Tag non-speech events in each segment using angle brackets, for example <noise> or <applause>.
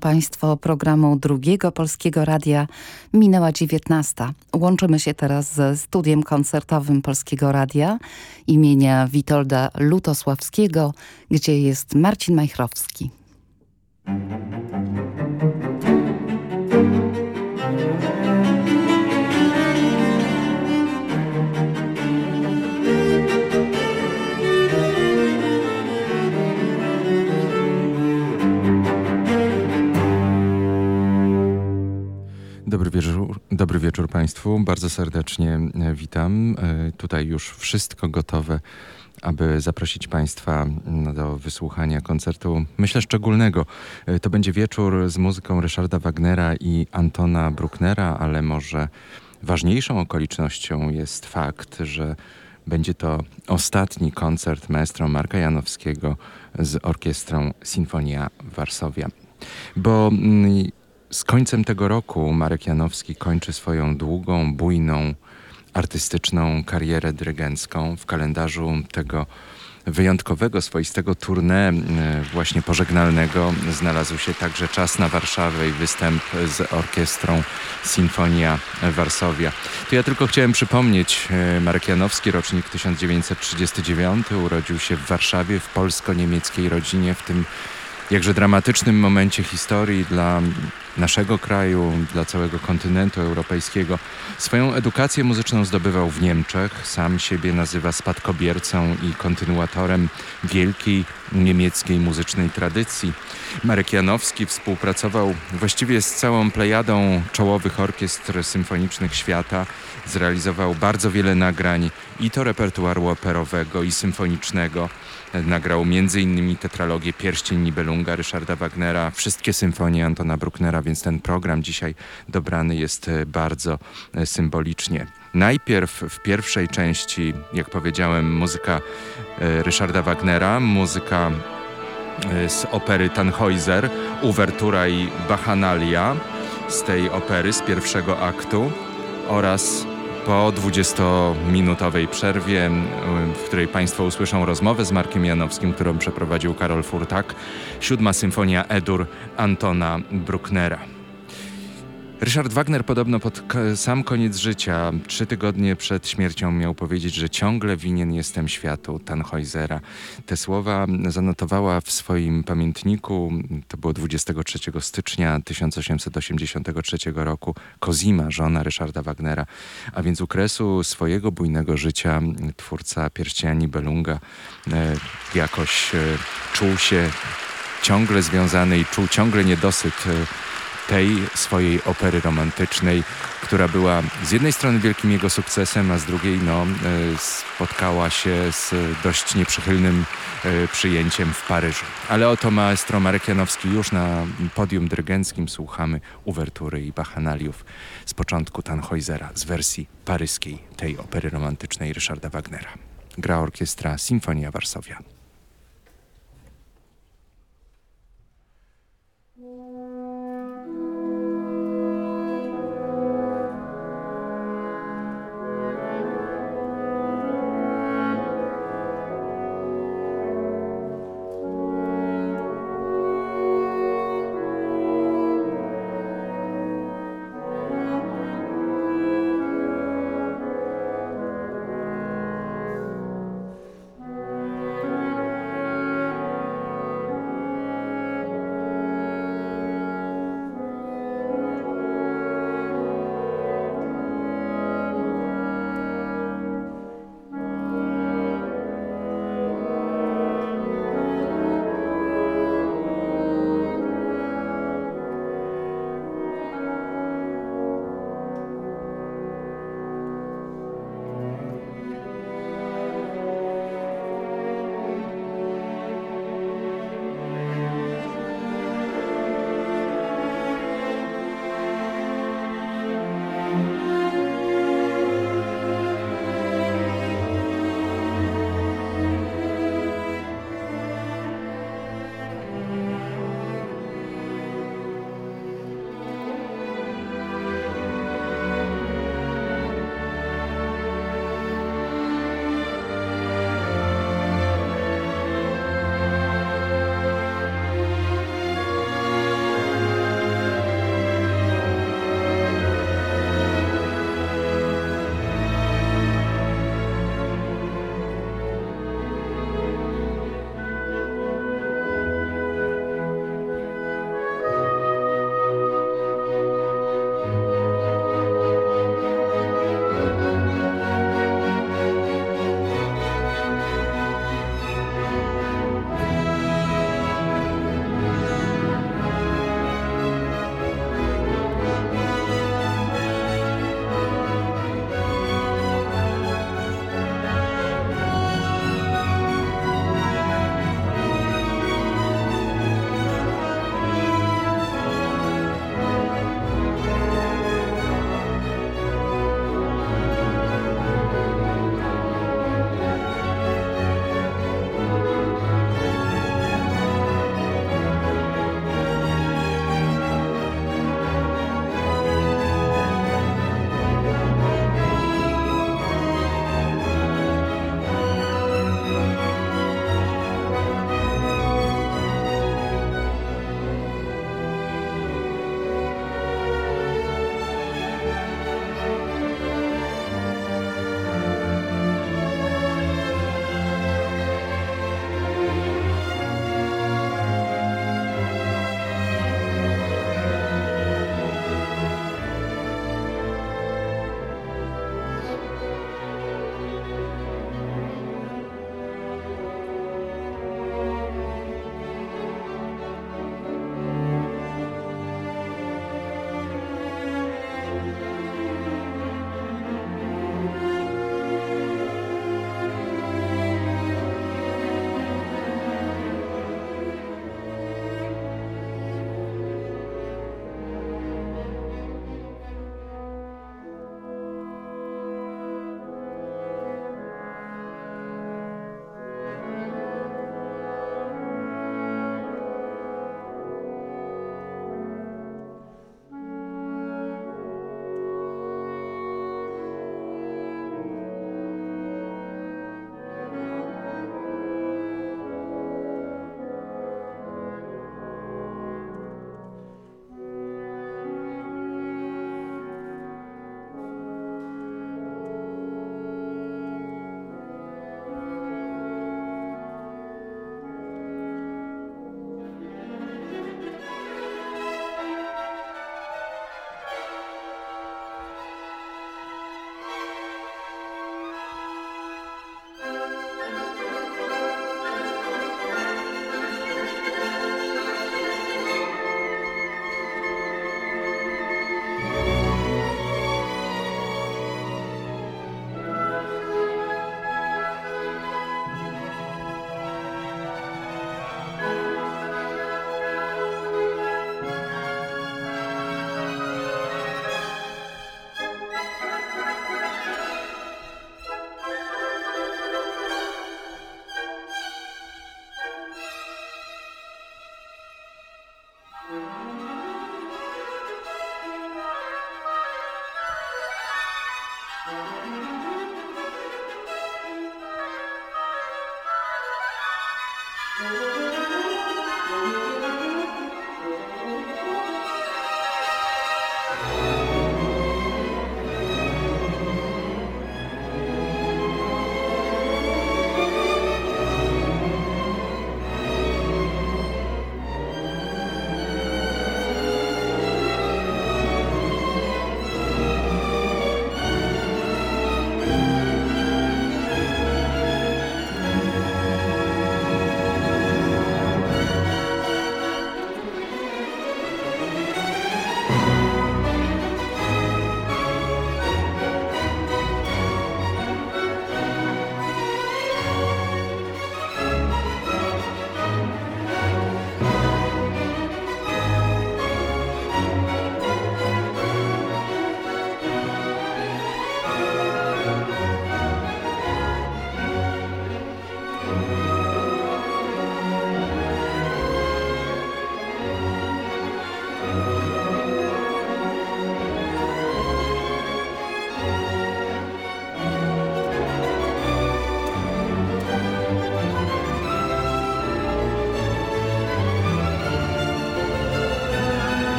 Państwo programu Drugiego Polskiego Radia minęła 19. Łączymy się teraz ze studiem koncertowym Polskiego Radia imienia Witolda Lutosławskiego, gdzie jest Marcin Majchrowski. Dobry wieczór, dobry wieczór Państwu. Bardzo serdecznie e, witam. E, tutaj już wszystko gotowe, aby zaprosić Państwa do wysłuchania koncertu, myślę, szczególnego. E, to będzie wieczór z muzyką Ryszarda Wagnera i Antona Brucknera, ale może ważniejszą okolicznością jest fakt, że będzie to ostatni koncert maestro Marka Janowskiego z orkiestrą Sinfonia Warszawia. Bo mm, z końcem tego roku Marek Janowski kończy swoją długą, bujną, artystyczną karierę dyrygencką. W kalendarzu tego wyjątkowego, swoistego tournée właśnie pożegnalnego znalazł się także czas na Warszawę i występ z orkiestrą Sinfonia Warszawia. To ja tylko chciałem przypomnieć, e, Marek Janowski, rocznik 1939, urodził się w Warszawie w polsko-niemieckiej rodzinie, w tym jakże dramatycznym momencie historii dla naszego kraju, dla całego kontynentu europejskiego. Swoją edukację muzyczną zdobywał w Niemczech. Sam siebie nazywa spadkobiercą i kontynuatorem wielkiej niemieckiej muzycznej tradycji. Marek Janowski współpracował właściwie z całą plejadą czołowych orkiestr symfonicznych świata. Zrealizował bardzo wiele nagrań i to repertuaru operowego i symfonicznego. Nagrał m.in. tetralogię Pierścień Nibelunga Ryszarda Wagnera, wszystkie symfonie Antona Brucknera, więc ten program dzisiaj dobrany jest e, bardzo e, symbolicznie. Najpierw w pierwszej części, jak powiedziałem, muzyka e, Ryszarda Wagnera, muzyka z opery Tannhäuser, uwertura i bachanalia z tej opery, z pierwszego aktu oraz po 20-minutowej przerwie, w której Państwo usłyszą rozmowę z Markiem Janowskim, którą przeprowadził Karol Furtak, siódma symfonia Edur Antona Brucknera. Ryszard Wagner podobno pod sam koniec życia, trzy tygodnie przed śmiercią miał powiedzieć, że ciągle winien jestem światu Tannhäusera. Te słowa zanotowała w swoim pamiętniku, to było 23 stycznia 1883 roku, Kozima, żona Ryszarda Wagnera, a więc u kresu swojego bujnego życia twórca Pierścieni Belunga e, jakoś e, czuł się ciągle związany i czuł ciągle niedosyt e, tej swojej opery romantycznej, która była z jednej strony wielkim jego sukcesem, a z drugiej no, e, spotkała się z dość nieprzychylnym e, przyjęciem w Paryżu. Ale oto maestro Marek Janowski już na podium dyrygenckim słuchamy uwertury i bachanaliów z początku Tannhäusera, z wersji paryskiej tej opery romantycznej Ryszarda Wagnera. Gra orkiestra Sinfonia Warszawia.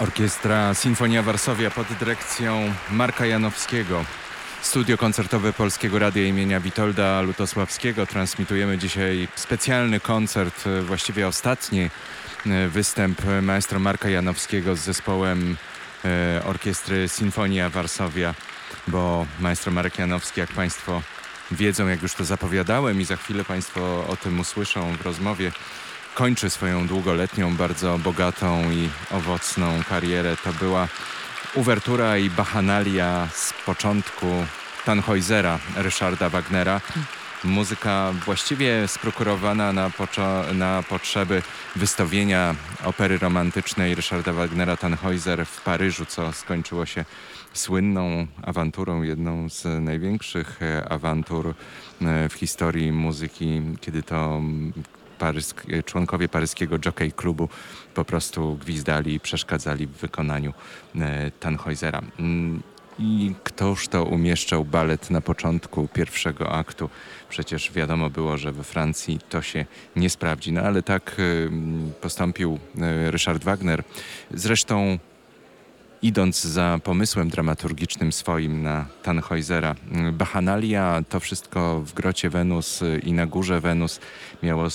Orkiestra Sinfonia Warszawia pod dyrekcją Marka Janowskiego. Studio koncertowe Polskiego Radia imienia Witolda Lutosławskiego. Transmitujemy dzisiaj specjalny koncert, właściwie ostatni e, występ maestro Marka Janowskiego z zespołem e, Orkiestry Sinfonia Warszawia, bo maestro Marek Janowski, jak Państwo wiedzą, jak już to zapowiadałem i za chwilę Państwo o tym usłyszą w rozmowie, kończy swoją długoletnią, bardzo bogatą i owocną karierę. To była uwertura i bachanalia z początku Tannhäusera Ryszarda Wagnera. Muzyka właściwie sprokurowana na, na potrzeby wystawienia opery romantycznej Ryszarda Wagnera Tannhäuser w Paryżu, co skończyło się słynną awanturą, jedną z największych awantur e, w historii muzyki, kiedy to parysk, członkowie paryskiego Jockey Klubu po prostu gwizdali i przeszkadzali w wykonaniu e, Tannhäusera. Mm, I ktoż to umieszczał balet na początku pierwszego aktu? Przecież wiadomo było, że we Francji to się nie sprawdzi. No ale tak e, postąpił e, Richard Wagner. Zresztą idąc za pomysłem dramaturgicznym swoim na Tannhäusera. Bachanalia, to wszystko w grocie Wenus i na górze Wenus miało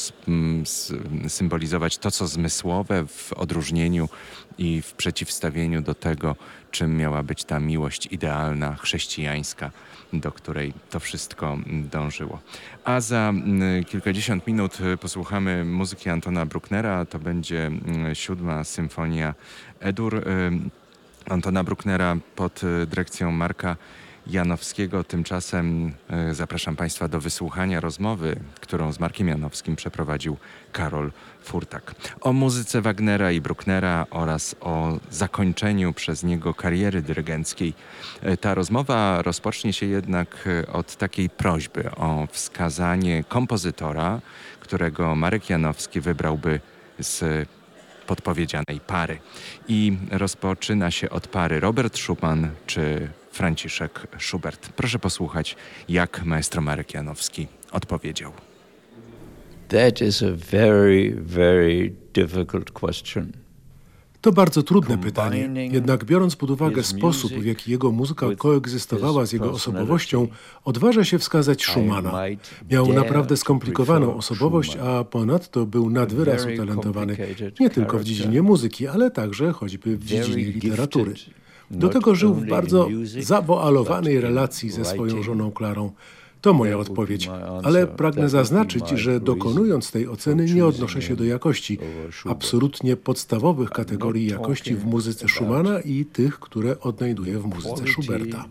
symbolizować to, co zmysłowe w odróżnieniu i w przeciwstawieniu do tego, czym miała być ta miłość idealna, chrześcijańska, do której to wszystko dążyło. A za kilkadziesiąt minut posłuchamy muzyki Antona Brucknera. To będzie siódma symfonia Edur. Antona Brucknera pod y, dyrekcją Marka Janowskiego. Tymczasem y, zapraszam Państwa do wysłuchania rozmowy, którą z Markiem Janowskim przeprowadził Karol Furtak. O muzyce Wagnera i Brucknera oraz o zakończeniu przez niego kariery dyrygenckiej. Y, ta rozmowa rozpocznie się jednak od takiej prośby o wskazanie kompozytora, którego Marek Janowski wybrałby z podpowiedzianej pary. I rozpoczyna się od pary Robert Schumann czy Franciszek Schubert. Proszę posłuchać, jak maestro Marek Janowski odpowiedział. That is a very, very difficult question. To bardzo trudne pytanie, jednak biorąc pod uwagę sposób, w jaki jego muzyka koegzystowała z jego osobowością, odważa się wskazać Schumana. Miał naprawdę skomplikowaną osobowość, a ponadto był nadwyraz utalentowany nie tylko w dziedzinie muzyki, ale także choćby w dziedzinie literatury. Do tego żył w bardzo zawoalowanej relacji ze swoją żoną Klarą. To moja odpowiedź, ale pragnę zaznaczyć, że dokonując tej oceny nie odnoszę się do jakości, absolutnie podstawowych kategorii jakości w muzyce Schumana i tych, które odnajduję w muzyce Schuberta.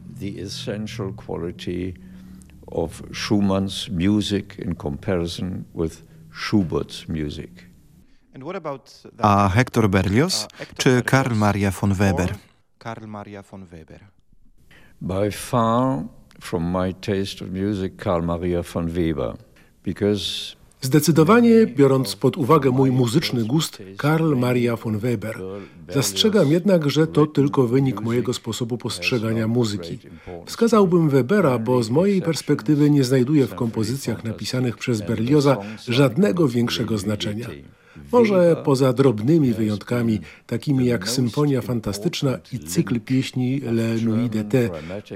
of Schumann's music in comparison with Schubert's music. A Hector Berlioz czy Karl Maria von Weber? Karl Maria von Weber. By far from my taste of music Karl Maria von Weber because Zdecydowanie, biorąc pod uwagę mój muzyczny gust, Karl Maria von Weber. Zastrzegam jednak, że to tylko wynik mojego sposobu postrzegania muzyki. Wskazałbym Webera, bo z mojej perspektywy nie znajduję w kompozycjach napisanych przez Berlioza żadnego większego znaczenia. Może poza drobnymi wyjątkami, takimi jak Symfonia Fantastyczna i cykl pieśni Le Nuit d'été.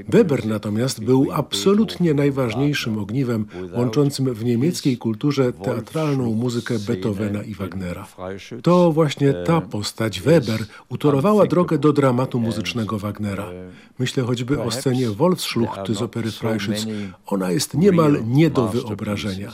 Weber natomiast był absolutnie najważniejszym ogniwem łączącym w niemieckiej kulturze teatralną muzykę Beethovena i Wagnera. To właśnie ta postać, Weber, utorowała drogę do dramatu muzycznego Wagnera. Myślę choćby o scenie Wolfsschlucht z opery Freischütz. Ona jest niemal nie do wyobrażenia.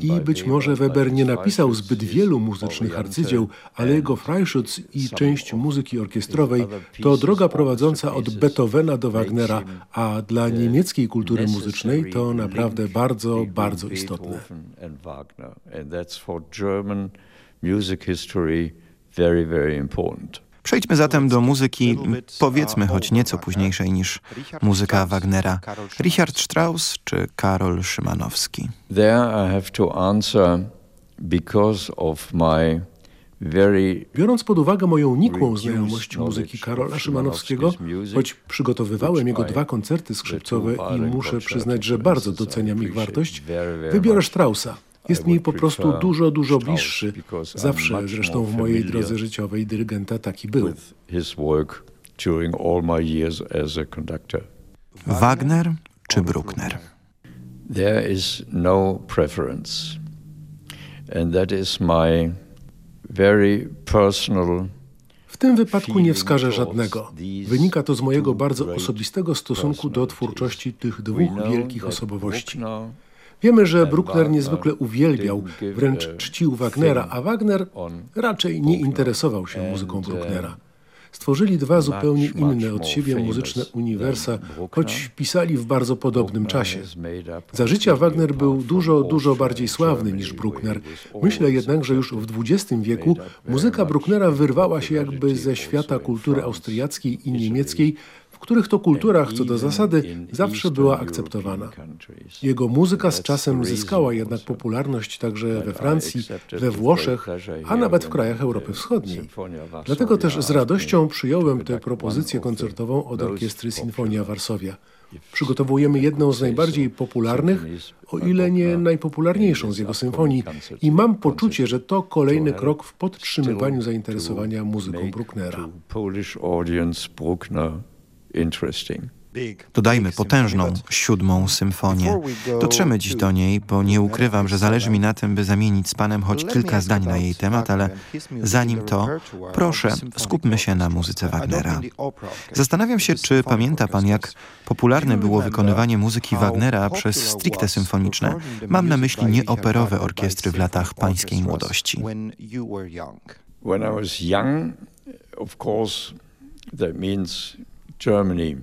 I być może Weber nie napisał zbyt wielu muzycznych arcydzieł, ale jego Freischütz i część muzyki orkiestrowej to droga prowadząca od Beethovena do Wagnera, a dla niemieckiej kultury muzycznej to naprawdę bardzo, bardzo istotne. Very, very important. Przejdźmy zatem do muzyki, powiedzmy choć nieco późniejszej niż muzyka Wagnera. Richard Strauss czy Karol Szymanowski? There I have to answer because of my Biorąc pod uwagę moją nikłą znajomość muzyki Karola Szymanowskiego, choć przygotowywałem jego dwa koncerty skrzypcowe i muszę przyznać, że bardzo doceniam ich wartość, wybiorę Straussa. Jest mi po prostu dużo, dużo bliższy. Zawsze zresztą w mojej drodze życiowej dyrygenta taki był. Wagner czy Bruckner? There is no preference. And that is my very personal w tym wypadku nie wskażę żadnego. Wynika to z mojego bardzo osobistego stosunku do twórczości tych dwóch wielkich osobowości. Wiemy, że Bruckner niezwykle uwielbiał, wręcz czcił Wagnera, a Wagner raczej nie interesował się muzyką Brucknera. Stworzyli dwa zupełnie inne od siebie muzyczne uniwersa, choć pisali w bardzo podobnym czasie. Za życia Wagner był dużo, dużo bardziej sławny niż Bruckner. Myślę jednak, że już w XX wieku muzyka Brucknera wyrwała się jakby ze świata kultury austriackiej i niemieckiej, których to kulturach co do zasady zawsze była akceptowana. Jego muzyka z czasem zyskała jednak popularność także we Francji, we Włoszech, a nawet w krajach Europy Wschodniej. Dlatego też z radością przyjąłem tę propozycję koncertową od orkiestry Sinfonia Varsovia. Przygotowujemy jedną z najbardziej popularnych, o ile nie najpopularniejszą z jego symfonii i mam poczucie, że to kolejny krok w podtrzymywaniu zainteresowania muzyką Brucknera. Dodajmy potężną siódmą symfonię. Dotrzemy dziś do niej, bo nie ukrywam, że zależy mi na tym, by zamienić z Panem choć kilka zdań na jej temat, ale zanim to, proszę, skupmy się na muzyce Wagnera. Zastanawiam się, czy pamięta Pan, jak popularne było wykonywanie muzyki Wagnera przez stricte symfoniczne. Mam na myśli nieoperowe orkiestry w latach pańskiej młodości. When I was young, of course, that means Germany.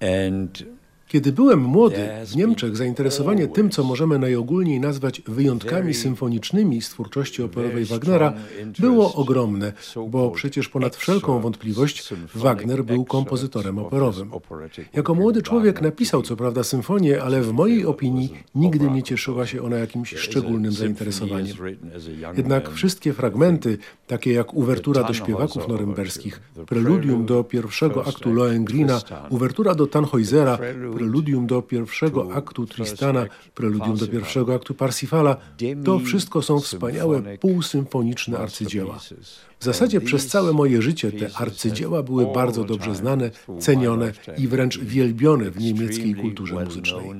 And Kiedy byłem młody, w Niemczech zainteresowanie tym, co możemy najogólniej nazwać wyjątkami symfonicznymi z twórczości operowej Wagnera, było ogromne, bo przecież ponad wszelką wątpliwość Wagner był kompozytorem operowym. Jako młody człowiek napisał co prawda symfonię, ale w mojej opinii nigdy nie cieszyła się ona jakimś szczególnym zainteresowaniem. Jednak wszystkie fragmenty, takie jak uwertura do śpiewaków norymberskich, preludium do pierwszego aktu Lohengrina, uwertura do Tannhäusera, preludium do pierwszego aktu Tristana, preludium do pierwszego aktu Parsifala, to wszystko są wspaniałe półsymfoniczne arcydzieła. W zasadzie przez całe moje życie te arcydzieła były bardzo dobrze znane, cenione i wręcz wielbione w niemieckiej kulturze muzycznej.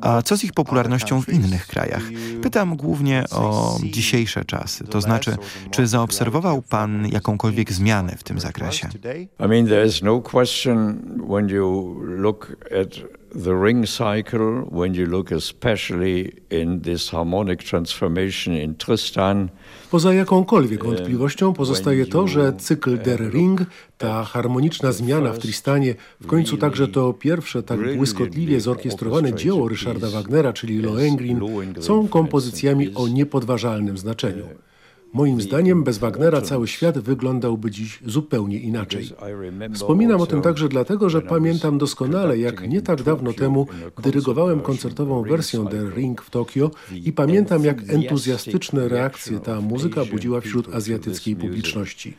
A co z ich popularnością w innych krajach? Pytam głównie o dzisiejsze czasy. To znaczy, czy zaobserwował Pan jakąkolwiek zmianę w tym zakresie? I mean, there is no question when you look at the ring cycle, when you look especially in this harmonic transformation in Tristan, Poza jakąkolwiek wątpliwością pozostaje to, że cykl Der Ring, ta harmoniczna zmiana w Tristanie, w końcu także to pierwsze tak błyskotliwie zorkiestrowane dzieło Ryszarda Wagnera, czyli Lohengrin, są kompozycjami o niepodważalnym znaczeniu. Moim zdaniem bez Wagnera cały świat wyglądałby dziś zupełnie inaczej. Wspominam o tym także dlatego, że pamiętam doskonale, jak nie tak dawno temu dyrygowałem koncertową wersję The Ring w Tokio i pamiętam, jak entuzjastyczne reakcje ta muzyka budziła wśród azjatyckiej publiczności.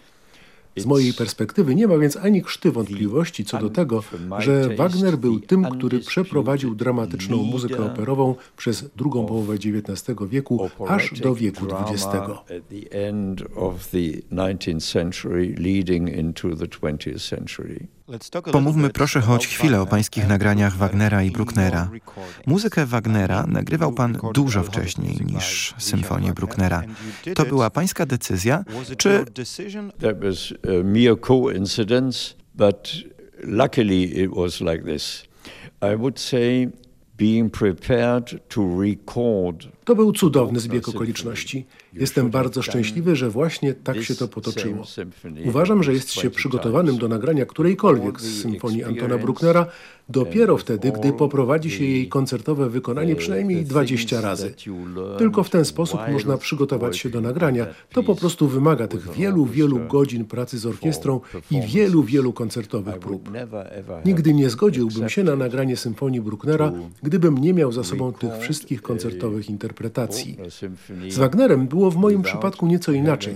Z mojej perspektywy nie ma więc ani krzty wątpliwości co do tego, że Wagner był tym, który przeprowadził dramatyczną muzykę operową przez drugą połowę XIX wieku aż do wieku XX. Pomówmy proszę choć chwilę o pańskich nagraniach Wagnera i Brucknera. Muzykę Wagnera nagrywał pan dużo wcześniej niż symfonię Brucknera. To była pańska decyzja, czy... That was a mere coincidence, but luckily it was like this. I would say being prepared to record to był cudowny zbieg okoliczności. Jestem bardzo szczęśliwy, że właśnie tak się to potoczyło. Uważam, że jest się przygotowanym do nagrania którejkolwiek z symfonii Antona Brucknera dopiero wtedy, gdy poprowadzi się jej koncertowe wykonanie przynajmniej 20 razy. Tylko w ten sposób można przygotować się do nagrania. To po prostu wymaga tych wielu, wielu godzin pracy z orkiestrą i wielu, wielu koncertowych prób. Nigdy nie zgodziłbym się na nagranie symfonii Brucknera, gdybym nie miał za sobą tych wszystkich koncertowych interpretacji. Z Wagnerem było w moim przypadku nieco inaczej.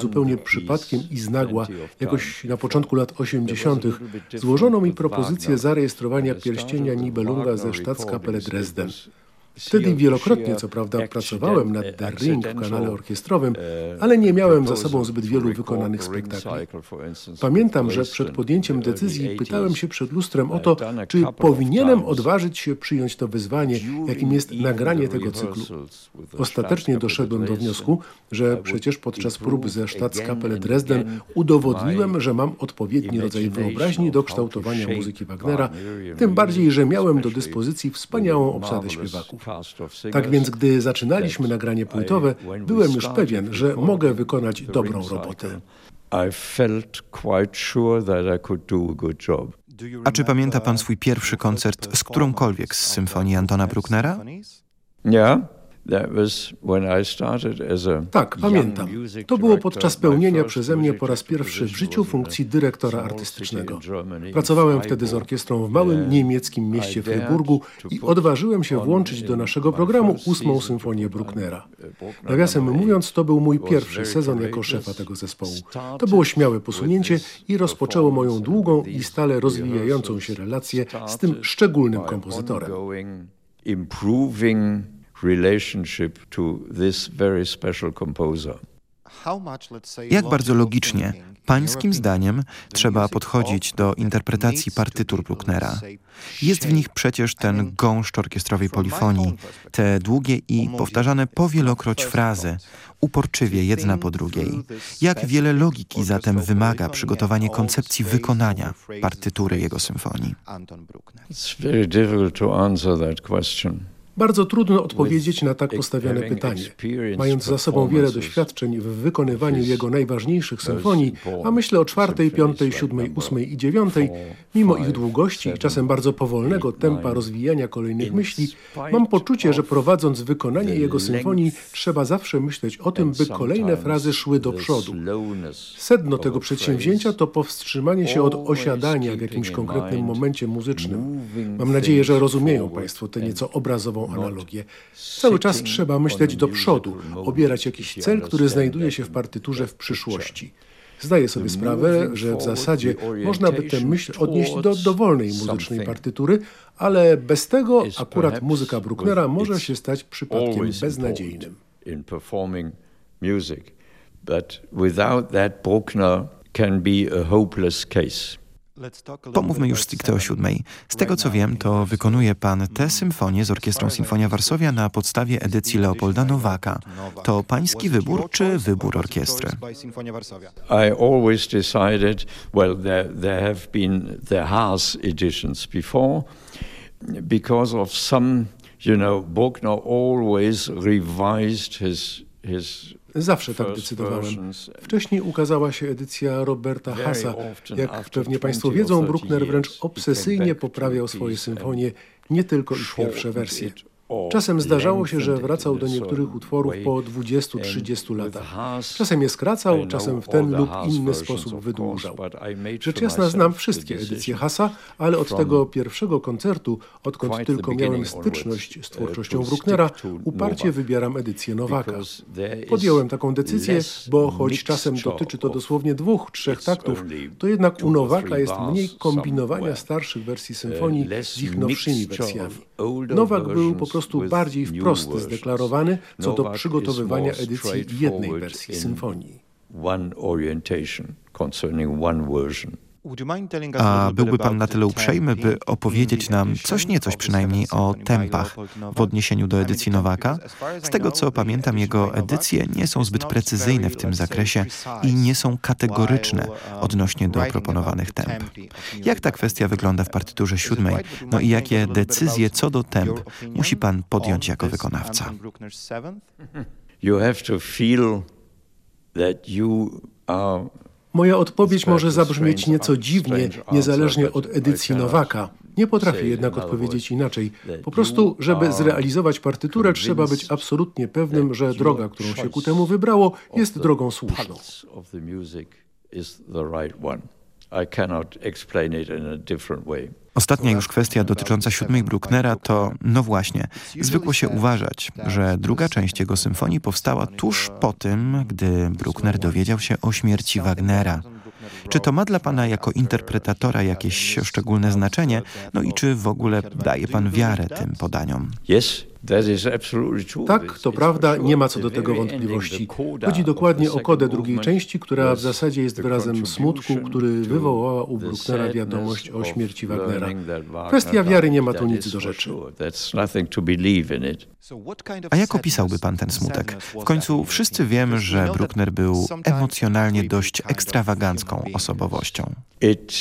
zupełnie przypadkiem i znagła, jakoś na początku lat 80., złożono mi propozycję zarejestrowania pierścienia Nibelunga ze Staatskapelle Dresden. Wtedy wielokrotnie, co prawda, pracowałem nad The Ring w kanale orkiestrowym, ale nie miałem za sobą zbyt wielu wykonanych spektakli. Pamiętam, że przed podjęciem decyzji pytałem się przed lustrem o to, czy powinienem odważyć się przyjąć to wyzwanie, jakim jest nagranie tego cyklu. Ostatecznie doszedłem do wniosku, że przecież podczas prób ze Staatskapelle Dresden udowodniłem, że mam odpowiedni rodzaj wyobraźni do kształtowania muzyki Wagnera, tym bardziej, że miałem do dyspozycji wspaniałą obsadę śpiewaków. Tak więc, gdy zaczynaliśmy nagranie płytowe, byłem już pewien, że mogę wykonać dobrą robotę. A czy pamięta pan swój pierwszy koncert z którąkolwiek z symfonii Antona Brucknera? Nie. Tak, pamiętam. To było podczas pełnienia przeze mnie po raz pierwszy w życiu funkcji dyrektora artystycznego. Pracowałem wtedy z orkiestrą w małym niemieckim mieście Fryburgu i odważyłem się włączyć do naszego programu ósmą symfonię Brucknera. Nawiasem mówiąc, to był mój pierwszy sezon jako szefa tego zespołu. To było śmiałe posunięcie i rozpoczęło moją długą i stale rozwijającą się relację z tym szczególnym kompozytorem relationship to this very special composer. Jak bardzo logicznie, pańskim zdaniem, trzeba podchodzić do interpretacji partytur Brucknera? Jest w nich przecież ten gąszcz orkiestrowej polifonii, te długie i powtarzane powielokroć frazy, uporczywie jedna po drugiej. Jak wiele logiki zatem wymaga przygotowanie koncepcji wykonania partytury jego symfonii? It's very difficult to answer that question. Bardzo trudno odpowiedzieć na tak postawione pytanie. Mając za sobą wiele doświadczeń w wykonywaniu jego najważniejszych symfonii, a myślę o czwartej, piątej, siódmej, ósmej i dziewiątej, mimo ich długości i czasem bardzo powolnego tempa rozwijania kolejnych myśli, mam poczucie, że prowadząc wykonanie jego symfonii, trzeba zawsze myśleć o tym, by kolejne frazy szły do przodu. Sedno tego przedsięwzięcia to powstrzymanie się od osiadania w jakimś konkretnym momencie muzycznym. Mam nadzieję, że rozumieją Państwo tę nieco obrazową analogię. Cały czas trzeba myśleć do przodu, obierać jakiś cel, który znajduje się w partyturze w przyszłości. Zdaję sobie sprawę, że w zasadzie można by tę myśl odnieść do dowolnej muzycznej partytury, ale bez tego akurat muzyka Brucknera może się stać przypadkiem beznadziejnym. But without that Bruckner can be a hopeless case. Pomówmy już stricte o siódmej. Z tego co wiem, to wykonuje pan tę symfonię z Orkiestrą Sinfonia Warszawia na podstawie edycji Leopolda Nowaka. To pański wybór czy wybór orkiestry? I always decided, well, there, there have been the Haas editions before, because of some, you know, Bruckner always revised his Zawsze tak decydowałem. Wcześniej ukazała się edycja Roberta Hassa. Jak pewnie Państwo wiedzą, Bruckner wręcz obsesyjnie poprawiał swoje symfonie, nie tylko ich pierwsze wersje. Czasem zdarzało się, że wracał do niektórych utworów po 20-30 latach. Czasem je skracał, czasem w ten lub inny sposób wydłużał. Rzecz jasna znam wszystkie edycje Hasa, ale od tego pierwszego koncertu, odkąd tylko miałem styczność z twórczością Brucknera, uparcie wybieram edycję Nowaka. Podjąłem taką decyzję, bo choć czasem dotyczy to dosłownie dwóch, trzech taktów, to jednak u Nowaka jest mniej kombinowania starszych wersji symfonii z ich nowszymi wersjami. Nowak był po prostu bardziej wprost zdeklarowany co do przygotowywania edycji jednej wersji symfonii. A byłby pan na tyle uprzejmy, by opowiedzieć nam coś niecoś przynajmniej o tempach w odniesieniu do edycji Nowaka? Z tego co pamiętam, jego edycje nie są zbyt precyzyjne w tym zakresie i nie są kategoryczne odnośnie do proponowanych temp. Jak ta kwestia wygląda w partyturze siódmej? No i jakie decyzje co do temp musi pan podjąć jako wykonawca? <laughs> You have to feel that you are Moja odpowiedź może zabrzmieć nieco dziwnie, niezależnie od edycji Nowaka. Nie potrafię jednak odpowiedzieć inaczej. Po prostu, żeby zrealizować partyturę, trzeba być absolutnie pewnym, że droga, którą się ku temu wybrało, jest drogą słuszną. Ostatnia już kwestia dotycząca siódmej Brucknera to, no właśnie, zwykło się uważać, że druga część jego symfonii powstała tuż po tym, gdy Bruckner dowiedział się o śmierci Wagnera. Czy to ma dla pana jako interpretatora jakieś szczególne znaczenie? No i czy w ogóle daje pan wiarę tym podaniom? Yes, Tak, to prawda, nie ma co do tego wątpliwości. Chodzi dokładnie o kodę drugiej części, która w zasadzie jest wyrazem smutku, który wywołała u Brucknera wiadomość o śmierci Wagnera. Kwestia wiary nie ma tu nic do rzeczy. A jak opisałby pan ten smutek? W końcu wszyscy wiemy, że Bruckner był emocjonalnie dość ekstrawagancką osobowością. It,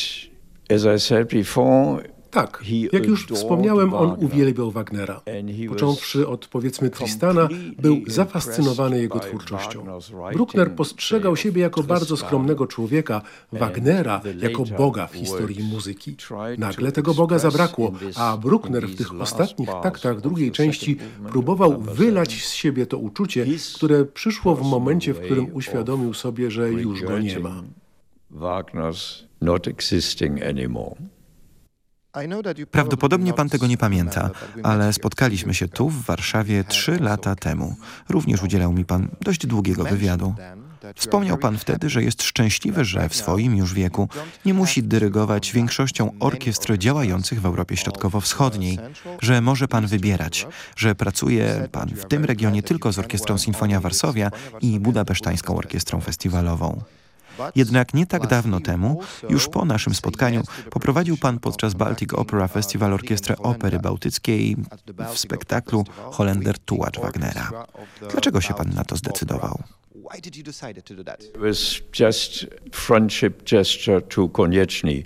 as I said before, Tak, jak już wspomniałem, on uwielbiał Wagnera. Począwszy od powiedzmy Tristana, był zafascynowany jego twórczością. Bruckner postrzegał siebie jako bardzo skromnego człowieka, Wagnera jako Boga w historii muzyki. Nagle tego Boga zabrakło, a Bruckner w tych ostatnich taktach drugiej części próbował wylać z siebie to uczucie, które przyszło w momencie, w którym uświadomił sobie, że już go nie ma. Wagner's not existing anymore. Prawdopodobnie pan tego nie pamięta, ale spotkaliśmy się tu w Warszawie trzy lata temu. Również udzielał mi pan dość długiego wywiadu. Wspomniał pan wtedy, że jest szczęśliwy, że w swoim już wieku nie musi dyrygować większością orkiestr działających w Europie Środkowo-Wschodniej, że może pan wybierać, że pracuje pan w tym regionie tylko z Orkiestrą Sinfonia Warszawia i Budapesztańską Orkiestrą Festiwalową. Jednak nie tak dawno temu, już po naszym spotkaniu, poprowadził pan podczas Baltic Opera Festival Orkiestrę Opery Bałtyckiej w spektaklu Holender Tułacz Wagnera. Dlaczego się pan na to zdecydował? It was just friendship gesture to Konieczny.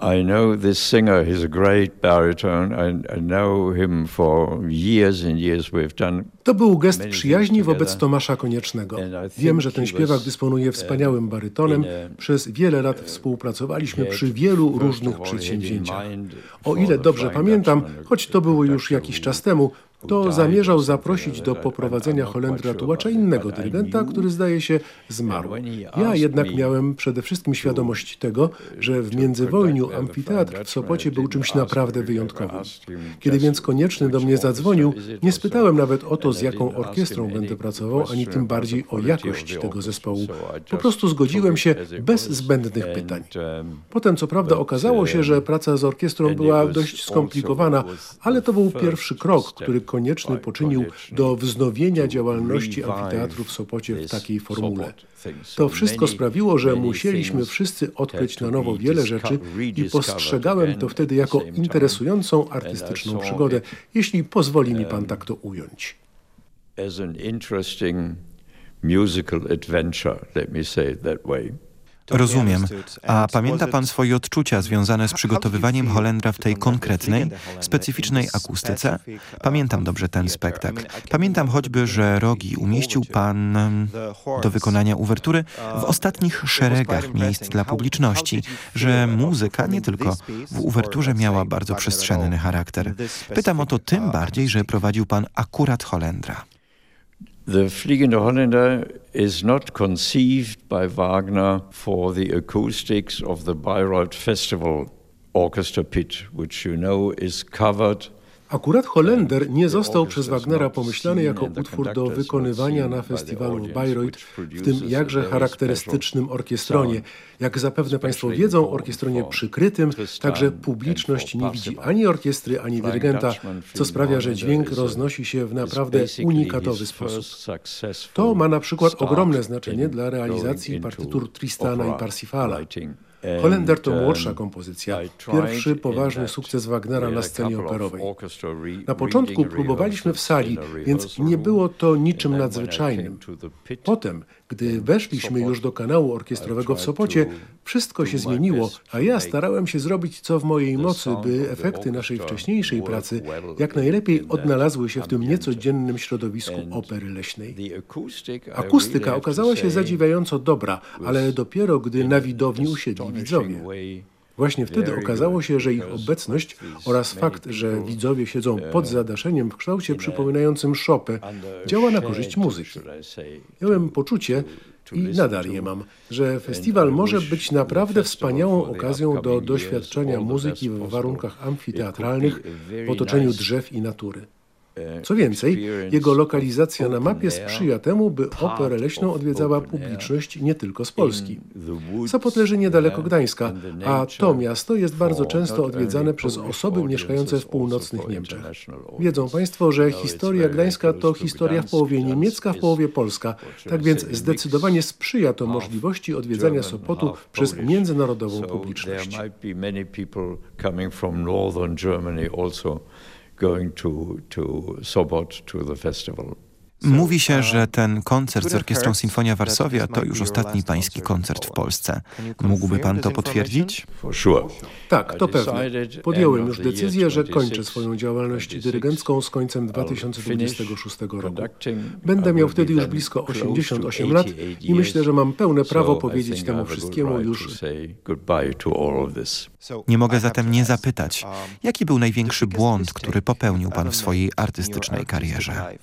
I know this singer, he's a great baritone. I, I know him for years and years. We've done To był gest przyjaźni wobec Tomasza Koniecznego. Wiem, że ten śpiewak dysponuje wspaniałym barytonem. Przez wiele lat współpracowaliśmy przy wielu różnych przedsięwzięciach. O ile dobrze pamiętam, choć to było już jakiś czas temu, to zamierzał zaprosić do poprowadzenia Holendra Tułacza innego dyrygenta, który zdaje się zmarł. Ja jednak miałem przede wszystkim świadomość tego, że w międzywojniu amfiteatr w Sopocie był czymś naprawdę wyjątkowym. Kiedy więc Konieczny do mnie zadzwonił, nie spytałem nawet o to, z jaką orkiestrą będę pracował, ani tym bardziej o jakość tego zespołu. Po prostu zgodziłem się bez zbędnych pytań. Potem co prawda okazało się, że praca z orkiestrą była dość skomplikowana, ale to był pierwszy krok, który Konieczny poczynił do wznowienia działalności amfiteatru w Sopocie w takiej formule. To wszystko sprawiło, że musieliśmy wszyscy odkryć na nowo wiele rzeczy i postrzegałem to wtedy jako interesującą artystyczną przygodę, jeśli pozwoli mi pan tak to ująć. as an interesting musical adventure, let me say it that way. Rozumiem. A pamięta pan swoje odczucia związane z przygotowywaniem Holendra w tej konkretnej, specyficznej akustyce? Pamiętam dobrze ten spektakl. Pamiętam choćby, że rogi umieścił pan em, do wykonania uwertury w ostatnich szeregach miejsc dla publiczności, że muzyka nie tylko w uwerturze miała bardzo przestrzenny charakter. Pytam o to tym bardziej, że prowadził pan akurat Holendra. The Fliegende Holländer is not conceived by Wagner for the acoustics of the Bayreuth Festival Orchestra Pit, which you know is covered Akurat Holender nie został przez Wagnera pomyślany jako utwór do wykonywania na festiwalu w Bayreuth w tym jakże charakterystycznym orkiestronie. Jak zapewne Państwo wiedzą, orkiestronie przykrytym, także publiczność nie widzi ani orkiestry, ani dyrygenta, co sprawia, że dźwięk roznosi się w naprawdę unikatowy sposób. To ma na przykład ogromne znaczenie dla realizacji partytur Tristana i Parsifala. Holender to młodsza kompozycja, pierwszy poważny sukces Wagnera na scenie operowej. Na początku próbowaliśmy w sali, więc nie było to niczym nadzwyczajnym. Potem, gdy weszliśmy już do kanału orkiestrowego w Sopocie, wszystko się zmieniło, a ja starałem się zrobić co w mojej mocy, by efekty naszej wcześniejszej pracy jak najlepiej odnalazły się w tym niecodziennym środowisku opery leśnej. Akustyka okazała się zadziwiająco dobra, ale dopiero gdy na widowni usiedli widzowie. Właśnie wtedy okazało się, że ich obecność oraz fakt, że widzowie siedzą pod zadaszeniem w kształcie przypominającym szopę, działa na korzyść muzyki. Miałem poczucie, i nadal je mam, że festiwal może być naprawdę wspaniałą okazją do doświadczenia muzyki w warunkach amfiteatralnych w otoczeniu drzew i natury. Co więcej, jego lokalizacja na mapie sprzyja temu, by operę leśną odwiedzała publiczność nie tylko z Polski. Sopot leży niedaleko Gdańska, a to miasto jest bardzo często odwiedzane przez osoby mieszkające w północnych Niemczech. Wiedzą Państwo, że historia Gdańska to historia w połowie niemiecka, w połowie polska. Tak więc zdecydowanie sprzyja to możliwości odwiedzania Sopotu przez międzynarodową publiczność going to, to Sobot, to the festival. Mówi się, że ten koncert z Orkiestrą Sinfonia Warszawia to już ostatni pański koncert w Polsce. Mógłby pan to potwierdzić? Tak, to pewne. Podjąłem już decyzję, że kończę swoją działalność dyrygencką z końcem 2026 roku. Będę miał wtedy już blisko 88 lat i myślę, że mam pełne prawo powiedzieć temu wszystkiemu już. Nie mogę zatem nie zapytać, jaki był największy błąd, który popełnił pan w swojej artystycznej karierze?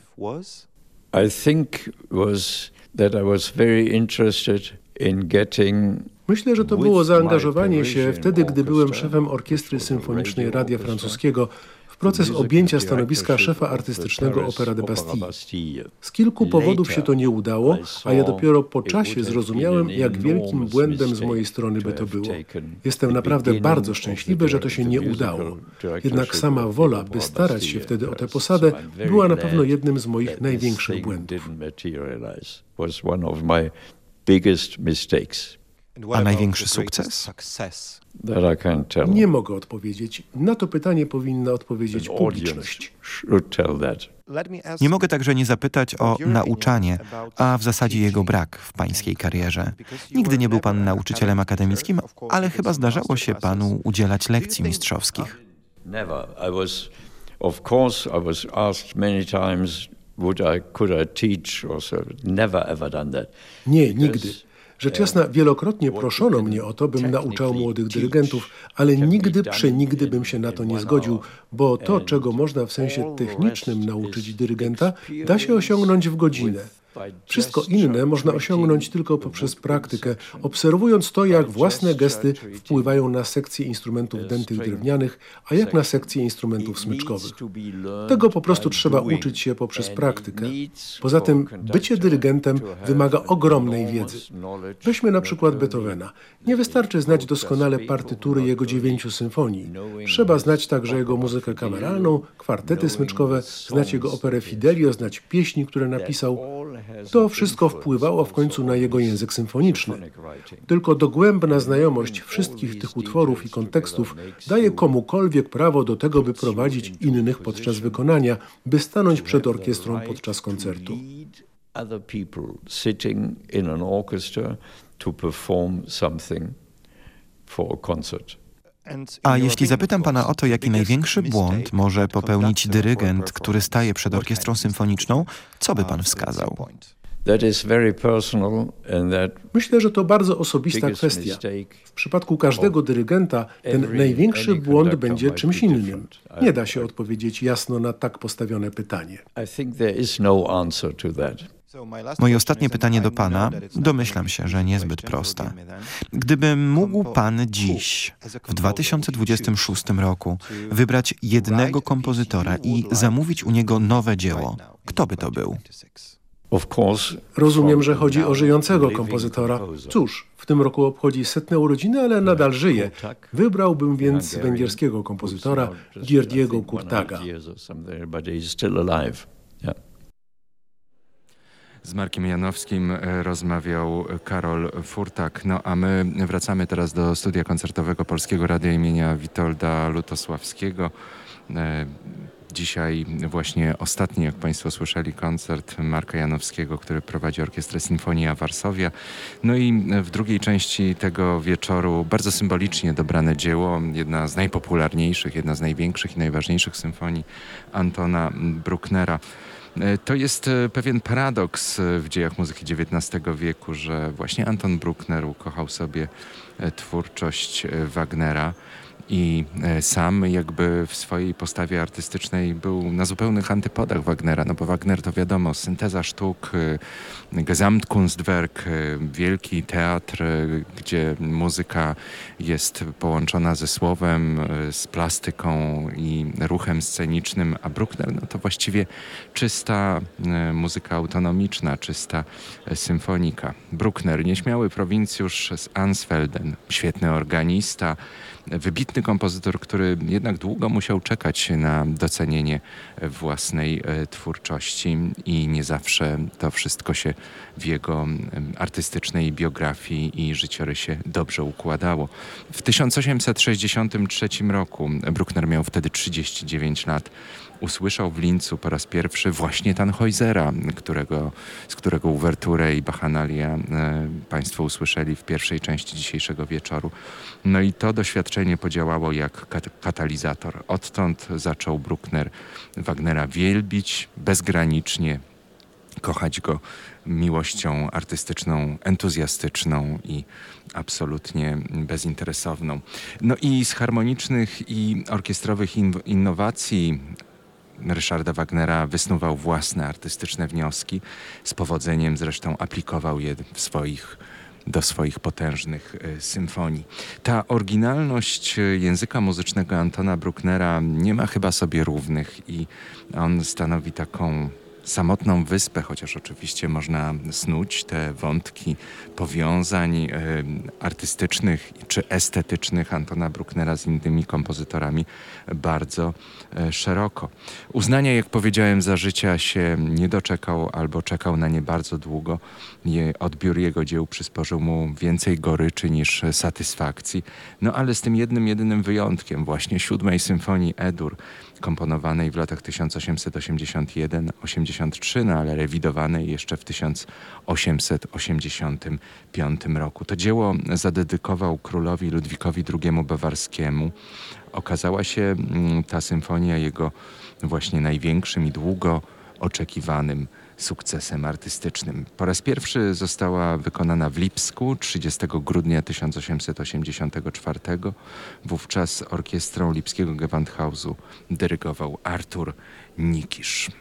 I think was that I was very interested in getting Myślę, że to było zaangażowanie się wtedy, gdy byłem szefem Orkiestry Symfonicznej Radia Francuskiego w proces objęcia stanowiska szefa artystycznego Opera de Bastille. Z kilku powodów się to nie udało, a ja dopiero po czasie zrozumiałem, jak wielkim błędem z mojej strony by to było. Jestem naprawdę bardzo szczęśliwy, że to się nie udało. Jednak sama wola, by starać się wtedy o tę posadę, była na pewno jednym z moich największych błędów. A największy sukces? Nie mogę odpowiedzieć. Na to pytanie powinna odpowiedzieć publiczność. Nie mogę także nie zapytać o nauczanie, a w zasadzie jego brak w pańskiej karierze. Nigdy nie był pan nauczycielem akademickim, ale chyba zdarzało się panu udzielać lekcji mistrzowskich. Never. I was, of course, I was asked many times, would I, could I teach or so. Never ever done that. Nie, nigdy. Rzecz jasna, wielokrotnie proszono mnie o to, bym nauczał młodych dyrygentów, ale nigdy przenigdy bym się na to nie zgodził, bo to, czego można w sensie technicznym nauczyć dyrygenta, da się osiągnąć w godzinę. Wszystko inne można osiągnąć tylko poprzez praktykę, obserwując to, jak własne gesty wpływają na sekcje instrumentów dętych drewnianych, a jak na sekcje instrumentów smyczkowych. Tego po prostu trzeba uczyć się poprzez praktykę. Poza tym bycie dyrygentem wymaga ogromnej wiedzy. Weźmy na przykład Beethovena. Nie wystarczy znać doskonale partytury jego dziewięciu symfonii. Trzeba znać także jego muzykę kameralną, kwartety smyczkowe, znać jego operę Fidelio, znać pieśni, które napisał. To wszystko wpływało w końcu na jego język symfoniczny. Tylko dogłębna znajomość wszystkich tych utworów i kontekstów daje komukolwiek prawo do tego, by prowadzić innych podczas wykonania, by stanąć przed orkiestrą podczas koncertu. A jeśli zapytam pana o to, jaki największy błąd może popełnić dyrygent, który staje przed orkiestrą symfoniczną, co by pan wskazał? Myślę, że to bardzo osobista kwestia. W przypadku każdego dyrygenta ten największy błąd będzie czymś innym. Nie da się odpowiedzieć jasno na tak postawione pytanie. No Moje ostatnie pytanie do Pana, domyślam się, że niezbyt proste. Gdyby mógł Pan dziś, w 2026 roku, wybrać jednego kompozytora i zamówić u niego nowe dzieło, kto by to był? Rozumiem, że chodzi o żyjącego kompozytora. Cóż, w tym roku obchodzi setne urodziny, ale nadal żyje. Wybrałbym więc węgierskiego kompozytora Gierdiego Kurtaga. Z Markiem Janowskim e, rozmawiał Karol Furtak. No a my wracamy teraz do studia koncertowego Polskiego Radia imienia Witolda Lutosławskiego. E, dzisiaj właśnie ostatni, jak Państwo słyszeli, koncert Marka Janowskiego, który prowadzi Orkiestrę Sinfonia Warszawia. No i w drugiej części tego wieczoru bardzo symbolicznie dobrane dzieło, jedna z najpopularniejszych, jedna z największych i najważniejszych symfonii Antona Brucknera. E, to jest e, pewien paradoks e, w dziejach muzyki XIX wieku, że właśnie Anton Bruckner ukochał sobie twórczość Wagnera i e, sam jakby w swojej postawie artystycznej był na zupełnych antypodach Wagnera, no bo Wagner to wiadomo, synteza sztuk, e, Gesamtkunstwerk, e, wielki teatr, gdzie muzyka jest połączona ze słowem, z plastyką i ruchem scenicznym, a Bruckner no to właściwie czysta muzyka autonomiczna, czysta symfonika. Bruckner, nieśmiały prowincjusz z Ansfelden, świetny organista, wybitny kompozytor, który jednak długo musiał czekać na docenienie własnej e, twórczości i nie zawsze to wszystko się w jego artystycznej biografii i życiorysie dobrze układało. W 1863 roku Bruckner miał wtedy 39 lat usłyszał w Lincu po raz pierwszy właśnie Tannhäusera, którego, z którego uwerturę i bachanalia e, Państwo usłyszeli w pierwszej części dzisiejszego wieczoru. No i to doświadczenie podziałało jak katalizator. Odtąd zaczął Bruckner Wagnera wielbić bezgranicznie, kochać go miłością artystyczną, entuzjastyczną i absolutnie bezinteresowną. No i z harmonicznych i orkiestrowych innowacji Ryszarda Wagnera wysnuwał własne artystyczne wnioski. Z powodzeniem zresztą aplikował je w swoich do swoich potężnych e, symfonii. Ta oryginalność e, języka muzycznego Antona Brucknera nie ma chyba sobie równych i on stanowi taką samotną wyspę, chociaż oczywiście można snuć te wątki powiązań e, artystycznych czy estetycznych Antona Brucknera z innymi kompozytorami bardzo e, szeroko. Uznania, jak powiedziałem, za życia się nie doczekał albo czekał na nie bardzo długo. Odbiór jego dzieł przysporzył mu więcej goryczy niż satysfakcji. No ale z tym jednym, jedynym wyjątkiem, właśnie siódmej symfonii Edur, komponowanej w latach 1881-83, no ale rewidowanej jeszcze w 1885 roku. To dzieło zadedykował królowi Ludwikowi II Bawarskiemu. Okazała się mm, ta symfonia jego właśnie największym i długo oczekiwanym sukcesem artystycznym. Po raz pierwszy została wykonana w Lipsku 30 grudnia 1884. Wówczas orkiestrą lipskiego Gewandhausu dyrygował Artur Nikisz.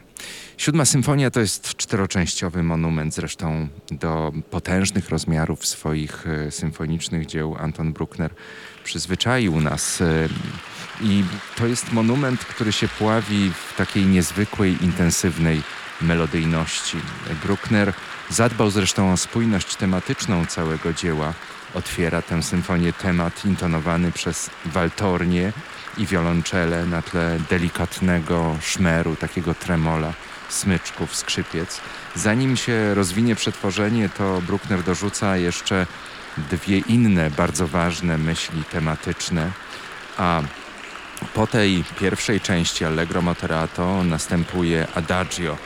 Siódma symfonia to jest czteroczęściowy monument, zresztą do potężnych rozmiarów swoich e, symfonicznych dzieł Anton Bruckner przyzwyczaił nas. E, I to jest monument, który się pławi w takiej niezwykłej, intensywnej melodyjności. Bruckner zadbał zresztą o spójność tematyczną całego dzieła. Otwiera tę symfonię temat intonowany przez waltornie i wiolonczele na tle delikatnego szmeru, takiego tremola, smyczków, skrzypiec. Zanim się rozwinie przetworzenie, to Bruckner dorzuca jeszcze dwie inne bardzo ważne myśli tematyczne, a po tej pierwszej części Allegro Moderato następuje Adagio,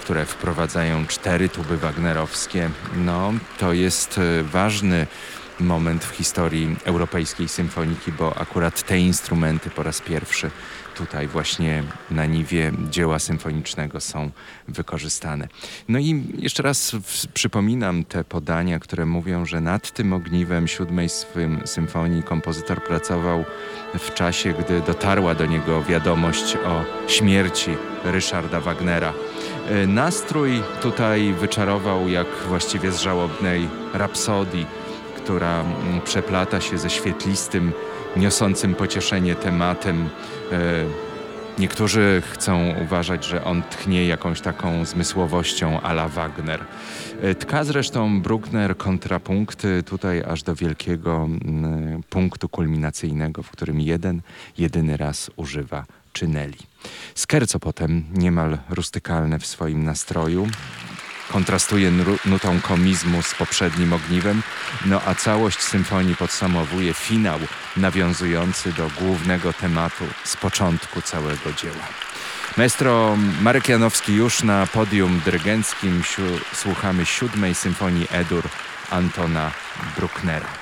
które wprowadzają cztery tuby wagnerowskie. No, to jest e, ważny moment w historii europejskiej symfoniki, bo akurat te instrumenty po raz pierwszy tutaj właśnie na niwie dzieła symfonicznego są wykorzystane. No i jeszcze raz przypominam te podania, które mówią, że nad tym ogniwem siódmej symfonii kompozytor pracował w czasie, gdy dotarła do niego wiadomość o śmierci Ryszarda Wagnera. E, nastrój tutaj wyczarował jak właściwie z żałobnej rapsodii, która mm, przeplata się ze świetlistym, niosącym pocieszenie tematem. E, niektórzy chcą uważać, że on tchnie jakąś taką zmysłowością a la Wagner. E, tka zresztą Bruckner kontrapunkty tutaj aż do wielkiego punktu kulminacyjnutego, w którym jeden, jedyny raz używa czyneli. Skerco potem niemal rustykalne w swoim nastroju, kontrastuje nutą komizmu z poprzednim ogniwem, no a całość symfonii podsumowuje finał nawiązujący do głównego tematu z początku całego dzieła. Maestro Marek Janowski już na podium dyrygenckim słuchamy siódmej symfonii Edur Antona Brucknera.